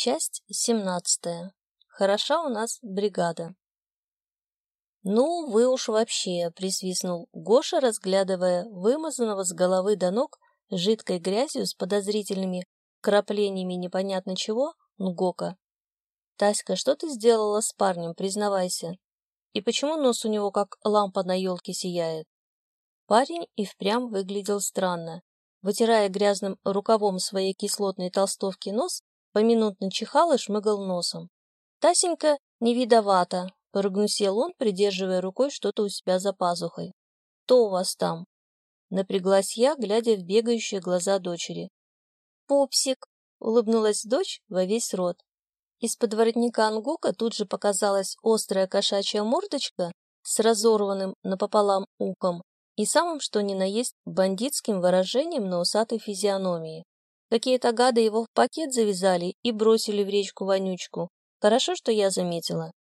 Часть семнадцатая. Хороша у нас бригада. «Ну, вы уж вообще!» — присвистнул Гоша, разглядывая вымазанного с головы до ног жидкой грязью с подозрительными краплениями непонятно чего Нгока. «Таська, что ты сделала с парнем, признавайся? И почему нос у него как лампа на елке сияет?» Парень и впрямь выглядел странно. Вытирая грязным рукавом своей кислотной толстовки нос, поминутно чихал и шмыгал носом. Тасенька не видовата, Прогнусел он, придерживая рукой что-то у себя за пазухой. «Кто у вас там?» Напряглась я, глядя в бегающие глаза дочери. «Пупсик!» — улыбнулась дочь во весь рот. Из-под воротника ангука тут же показалась острая кошачья мордочка с разорванным напополам ухом и самым что ни на есть бандитским выражением на усатой физиономии. Какие-то гады его в пакет завязали и бросили в речку вонючку. Хорошо, что я заметила.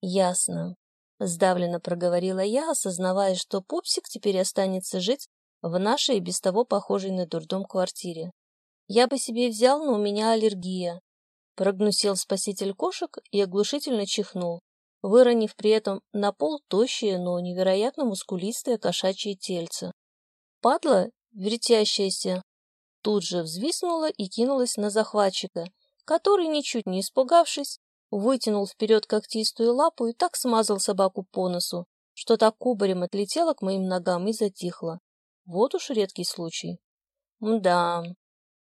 Ясно. Сдавленно проговорила я, осознавая, что пупсик теперь останется жить в нашей без того похожей на дурдом квартире. Я бы себе взял, но у меня аллергия. Прогнусил спаситель кошек и оглушительно чихнул, выронив при этом на пол тощее, но невероятно мускулистое кошачье тельце. Падла, вертящаяся, тут же взвиснула и кинулась на захватчика, который, ничуть не испугавшись, вытянул вперед когтистую лапу и так смазал собаку по носу, что так кубарем отлетела к моим ногам и затихла. Вот уж редкий случай. Мда,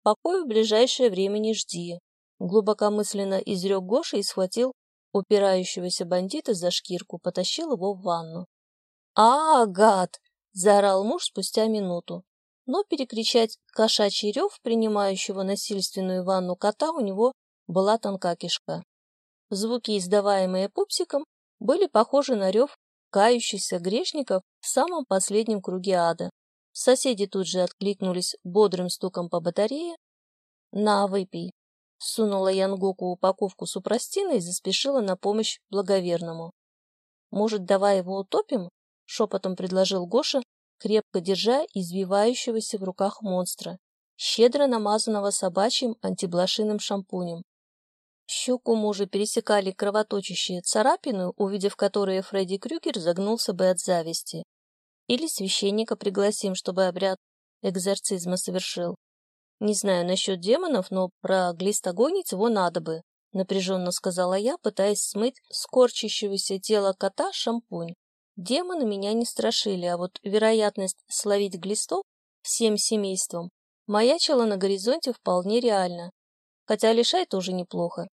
покой в ближайшее время не жди. Глубокомысленно изрек Гоша и схватил упирающегося бандита за шкирку, потащил его в ванну. «А, гад!» — заорал муж спустя минуту. Но перекричать кошачий рев, принимающего насильственную ванну кота, у него была тонка кишка. Звуки, издаваемые пупсиком, были похожи на рев кающихся грешников в самом последнем круге ада. Соседи тут же откликнулись бодрым стуком по батарее. «На, выпей!» Сунула Янгоку упаковку супрастина и заспешила на помощь благоверному. «Может, давай его утопим?» — шепотом предложил Гоша, крепко держа извивающегося в руках монстра, щедро намазанного собачьим антиблошиным шампунем. Щеку мужа пересекали кровоточащие царапины, увидев которые Фредди Крюгер загнулся бы от зависти. Или священника пригласим, чтобы обряд экзорцизма совершил. Не знаю насчет демонов, но про глистогонить его надо бы, напряженно сказала я, пытаясь смыть скорчащегося тела кота шампунь. Демоны меня не страшили, а вот вероятность словить глистов всем семейством маячила на горизонте вполне реально. Хотя лишай тоже неплохо.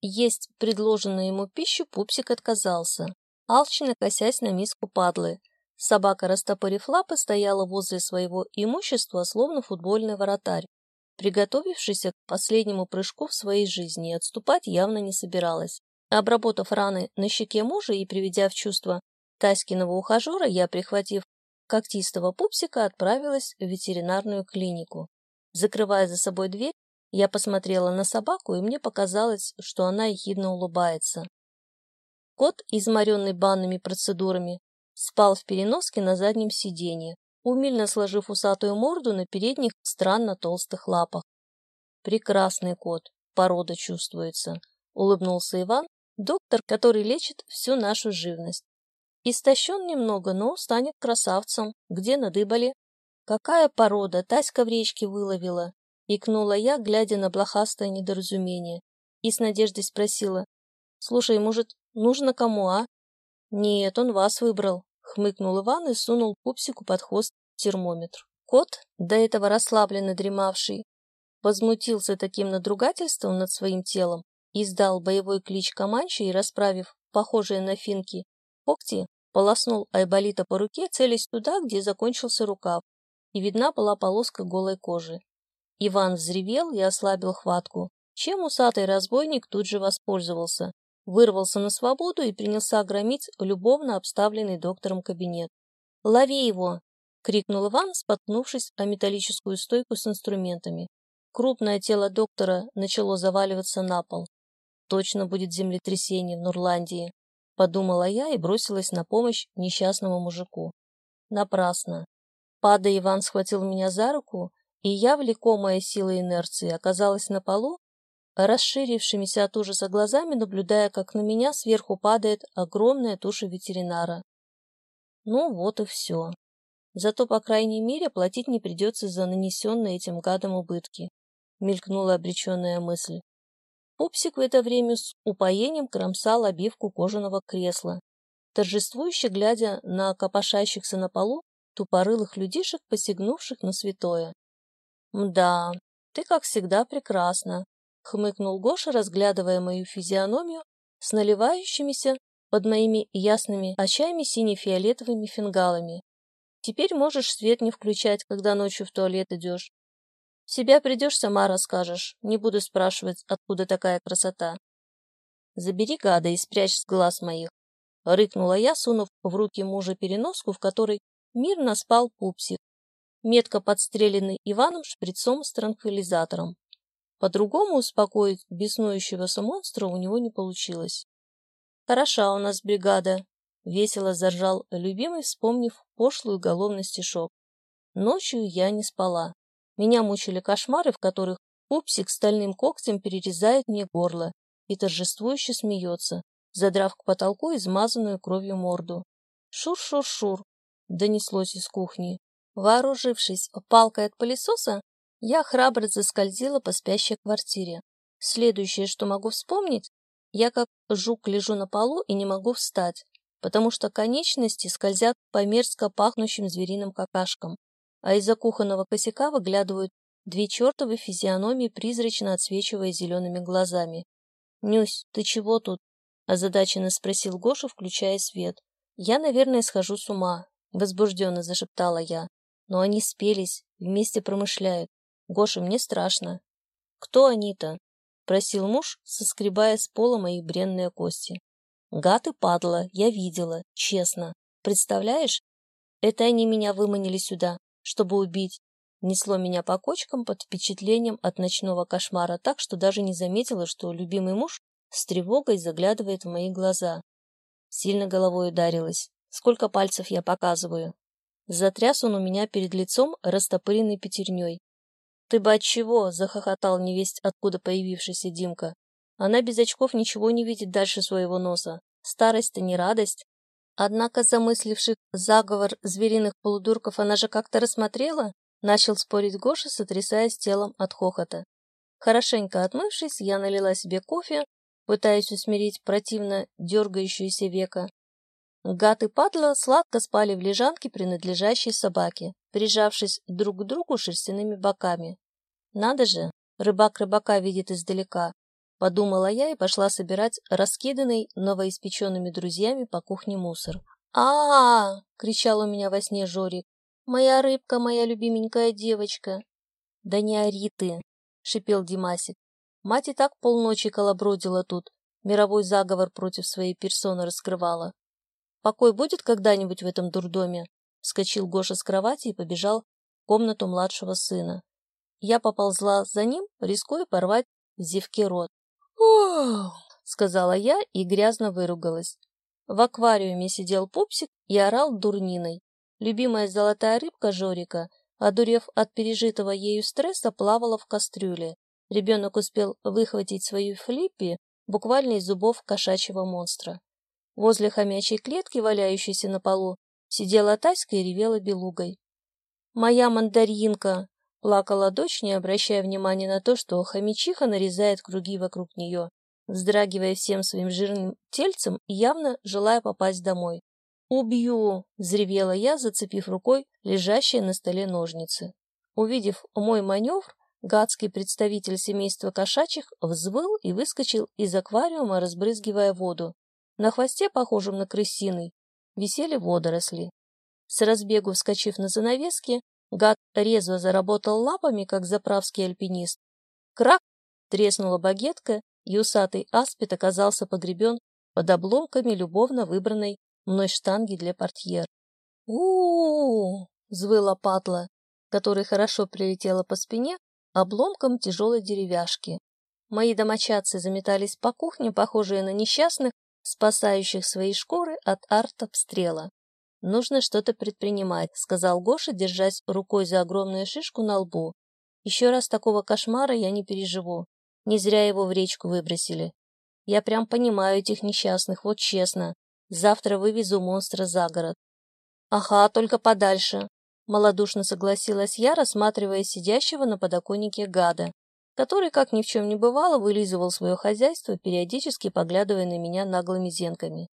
Есть предложенную ему пищу пупсик отказался, алчно косясь на миску падлы. Собака, растопырив лапы, стояла возле своего имущества, словно футбольный воротарь, приготовившийся к последнему прыжку в своей жизни, и отступать явно не собиралась. Обработав раны на щеке мужа и приведя в чувство Таськиного ухажера, я, прихватив когтистого пупсика, отправилась в ветеринарную клинику. Закрывая за собой дверь, я посмотрела на собаку, и мне показалось, что она ехидно улыбается. Кот, изморенный банными процедурами, спал в переноске на заднем сиденье, умильно сложив усатую морду на передних странно толстых лапах. «Прекрасный кот, порода чувствуется», — улыбнулся Иван, доктор, который лечит всю нашу живность. Истощен немного, но станет красавцем. Где надыбали? Какая порода? Таська в речке выловила. Икнула я, глядя на блохастое недоразумение, и с надеждой спросила. «Слушай, может, нужно кому, а?» «Нет, он вас выбрал», — хмыкнул Иван и сунул пупсику под хвост термометр. Кот, до этого расслабленно дремавший, возмутился таким надругательством над своим телом, издал боевой клич Каманчи и, расправив похожие на финки когти, полоснул Айболита по руке, целясь туда, где закончился рукав, и видна была полоска голой кожи. Иван взревел и ослабил хватку, чем усатый разбойник тут же воспользовался, вырвался на свободу и принялся громить любовно обставленный доктором кабинет. «Лови его!» — крикнул Иван, споткнувшись о металлическую стойку с инструментами. Крупное тело доктора начало заваливаться на пол. «Точно будет землетрясение в Нурландии», — подумала я и бросилась на помощь несчастному мужику. Напрасно. Падая, Иван схватил меня за руку и я, влекомая силой инерции, оказалась на полу расширившимися от ужаса глазами, наблюдая, как на меня сверху падает огромная туша ветеринара. Ну вот и все. Зато, по крайней мере, платить не придется за нанесенные этим гадом убытки. Мелькнула обреченная мысль. Пупсик в это время с упоением кромсал обивку кожаного кресла, торжествующе глядя на копошащихся на полу тупорылых людишек, посягнувших на святое. «Мда, ты, как всегда, прекрасна», — хмыкнул Гоша, разглядывая мою физиономию с наливающимися под моими ясными очами сине-фиолетовыми фингалами. «Теперь можешь свет не включать, когда ночью в туалет идешь. Себя придешь, сама расскажешь. Не буду спрашивать, откуда такая красота. Забери гада и спрячь с глаз моих. Рыкнула я, сунув в руки мужа переноску, в которой мирно спал пупсик, метко подстреленный Иваном шприцом с транквилизатором. По-другому успокоить беснующегося монстра у него не получилось. «Хороша у нас бригада», — весело заржал любимый, вспомнив пошлую уголовный стишок. Ночью я не спала. Меня мучили кошмары, в которых пупсик стальным когтем перерезает мне горло и торжествующе смеется, задрав к потолку измазанную кровью морду. «Шур-шур-шур!» — донеслось из кухни. Вооружившись палкой от пылесоса, я храбро заскользила по спящей квартире. Следующее, что могу вспомнить, я как жук лежу на полу и не могу встать, потому что конечности скользят по мерзко пахнущим звериным какашкам а из-за кухонного косяка выглядывают две чертовы физиономии, призрачно отсвечивая зелеными глазами. «Нюсь, ты чего тут?» — озадаченно спросил Гоша, включая свет. «Я, наверное, схожу с ума», — возбужденно зашептала я. «Но они спелись, вместе промышляют. Гоша, мне страшно». «Кто они-то?» — просил муж, соскребая с пола мои бренные кости. «Гад и падла, я видела, честно. Представляешь? Это они меня выманили сюда, чтобы убить, несло меня по кочкам под впечатлением от ночного кошмара так, что даже не заметила, что любимый муж с тревогой заглядывает в мои глаза. Сильно головой ударилась. Сколько пальцев я показываю? Затряс он у меня перед лицом, растопыренной пятерней. «Ты бы отчего?» — захохотал невесть, откуда появившийся Димка. «Она без очков ничего не видит дальше своего носа. Старость-то не радость. Однако замысливших заговор звериных полудурков она же как-то рассмотрела, начал спорить Гоша, сотрясаясь телом от хохота. Хорошенько отмывшись, я налила себе кофе, пытаясь усмирить противно дергающееся века. Гад и падла сладко спали в лежанке, принадлежащей собаке, прижавшись друг к другу шерстяными боками. Надо же, рыбак рыбака видит издалека, Подумала я и пошла собирать раскиданный новоиспеченными друзьями по кухне мусор. а, -а, -а кричал у меня во сне Жорик. «Моя рыбка, моя любименькая девочка!» «Да не ори ты!» — шипел Димасик. Мать и так полночи колобродила тут, мировой заговор против своей персоны раскрывала. «Покой будет когда-нибудь в этом дурдоме?» Вскочил Гоша с кровати и побежал в комнату младшего сына. Я поползла за ним, рискуя порвать в зевке рот. Сказала я и грязно выругалась. В аквариуме сидел пупсик и орал дурниной. Любимая золотая рыбка Жорика, одурев от пережитого ею стресса, плавала в кастрюле. Ребенок успел выхватить свою флиппи буквально из зубов кошачьего монстра. Возле хомячей клетки, валяющейся на полу, сидела Таська и ревела белугой. «Моя мандаринка!» Плакала дочь, не обращая внимания на то, что хомячиха нарезает круги вокруг нее, вздрагивая всем своим жирным тельцем и явно желая попасть домой. «Убью!» — взревела я, зацепив рукой лежащие на столе ножницы. Увидев мой маневр, гадский представитель семейства кошачьих взвыл и выскочил из аквариума, разбрызгивая воду. На хвосте, похожем на крысиный, висели водоросли. С разбегу вскочив на занавески, Гад резво заработал лапами, как заправский альпинист. Крак! Треснула багетка, и усатый аспид оказался погребен под обломками любовно выбранной мной штанги для портьер. у у, взвыла патла, которой хорошо прилетела по спине обломком тяжелой деревяшки. Мои домочадцы заметались по кухне, похожие на несчастных, спасающих свои шкуры от артобстрела. «Нужно что-то предпринимать», — сказал Гоша, держась рукой за огромную шишку на лбу. «Еще раз такого кошмара я не переживу. Не зря его в речку выбросили. Я прям понимаю этих несчастных, вот честно. Завтра вывезу монстра за город. Ага, только подальше. Малодушно согласилась я, рассматривая сидящего на подоконнике гада, который, как ни в чем не бывало, вылизывал свое хозяйство, периодически поглядывая на меня наглыми зенками.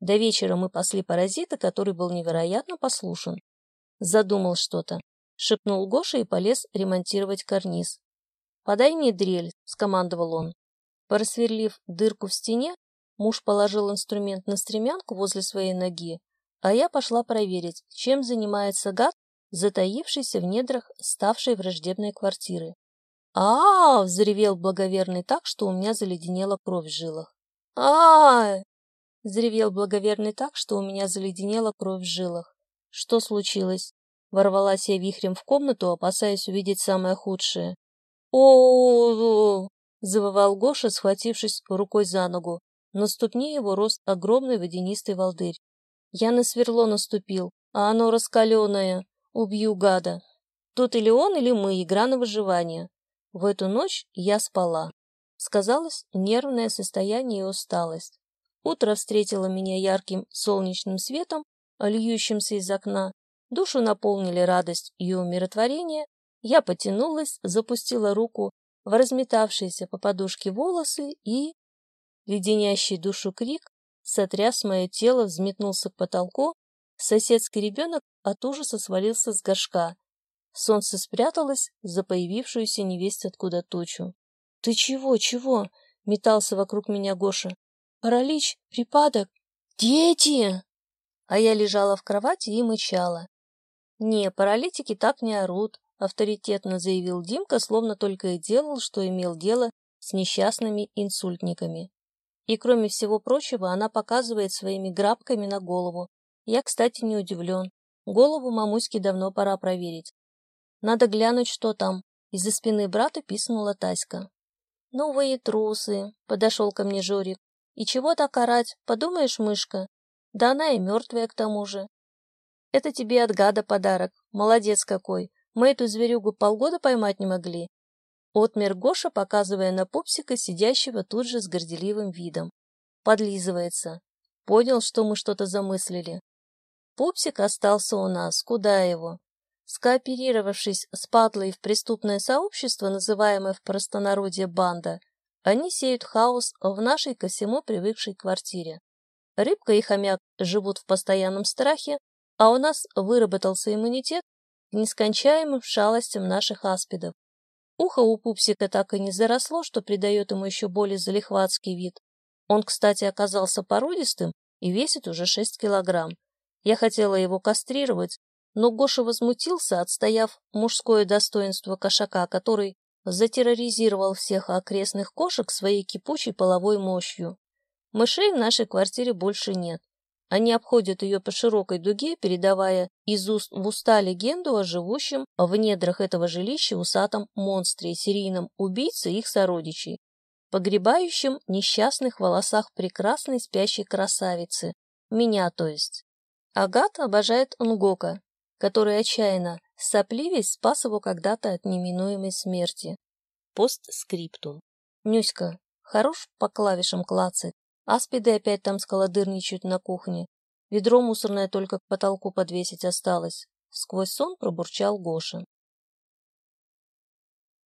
До вечера мы пасли паразита, который был невероятно послушен. Задумал что-то. Шепнул Гоша и полез ремонтировать карниз. «Подай мне дрель», — скомандовал он. Просверлив дырку в стене, муж положил инструмент на стремянку возле своей ноги, а я пошла проверить, чем занимается гад, затаившийся в недрах ставшей враждебной квартиры. а, -а, -а взревел благоверный так, что у меня заледенела кровь в жилах. а, -а, -а взревел благоверный так, что у меня заледенела кровь в жилах. Что случилось? Ворвалась я вихрем в комнату, опасаясь увидеть самое худшее. О, завывал Гоша, схватившись рукой за ногу. На ступне его рос огромный водянистый волдырь. Я на сверло наступил, а оно раскаленное. Убью гада. Тут или он, или мы, игра на выживание. В эту ночь я спала. Сказалось нервное состояние и усталость. Утро встретило меня ярким солнечным светом, льющимся из окна. Душу наполнили радость и умиротворение. Я потянулась, запустила руку в разметавшиеся по подушке волосы и... Леденящий душу крик сотряс мое тело, взметнулся к потолку, соседский ребенок от ужаса свалился с горшка. Солнце спряталось за появившуюся невесть откуда тучу. — Ты чего, чего? — метался вокруг меня Гоша. — Паралич, припадок. Дети! А я лежала в кровати и мычала. Не, паралитики так не орут, авторитетно заявил Димка, словно только и делал, что имел дело с несчастными инсультниками. И, кроме всего прочего, она показывает своими грабками на голову. Я, кстати, не удивлен. Голову мамуське давно пора проверить. Надо глянуть, что там. Из-за спины брата писнула Таська. «Новые трусы», — подошел ко мне Жорик. «И чего так орать? Подумаешь, мышка? Да она и мертвая к тому же». «Это тебе от гада подарок. Молодец какой. Мы эту зверюгу полгода поймать не могли. Отмер Гоша, показывая на пупсика, сидящего тут же с горделивым видом. Подлизывается. Понял, что мы что-то замыслили. Пупсик остался у нас, куда его? Скооперировавшись с Патлой в преступное сообщество, называемое в простонародье банда, они сеют хаос в нашей ко всему привыкшей квартире. Рыбка и хомяк живут в постоянном страхе, а у нас выработался иммунитет нескончаемым шалостям наших аспидов. Ухо у пупсика так и не заросло, что придает ему еще более залихватский вид. Он, кстати, оказался породистым и весит уже 6 килограмм. Я хотела его кастрировать, но Гоша возмутился, отстояв мужское достоинство кошака, который затерроризировал всех окрестных кошек своей кипучей половой мощью. Мышей в нашей квартире больше нет. Они обходят ее по широкой дуге, передавая из уст в уста легенду о живущем в недрах этого жилища усатом монстре серийном убийце их сородичей, погребающем несчастных волосах прекрасной спящей красавицы, меня то есть. Агат обожает Нгока, который отчаянно, сопливясь, спас его когда-то от неминуемой смерти. Постскриптум. Нюська, хорош по клавишам клацать, Аспиды опять там сколодырничают на кухне. Ведро мусорное только к потолку подвесить осталось. Сквозь сон пробурчал Гоша.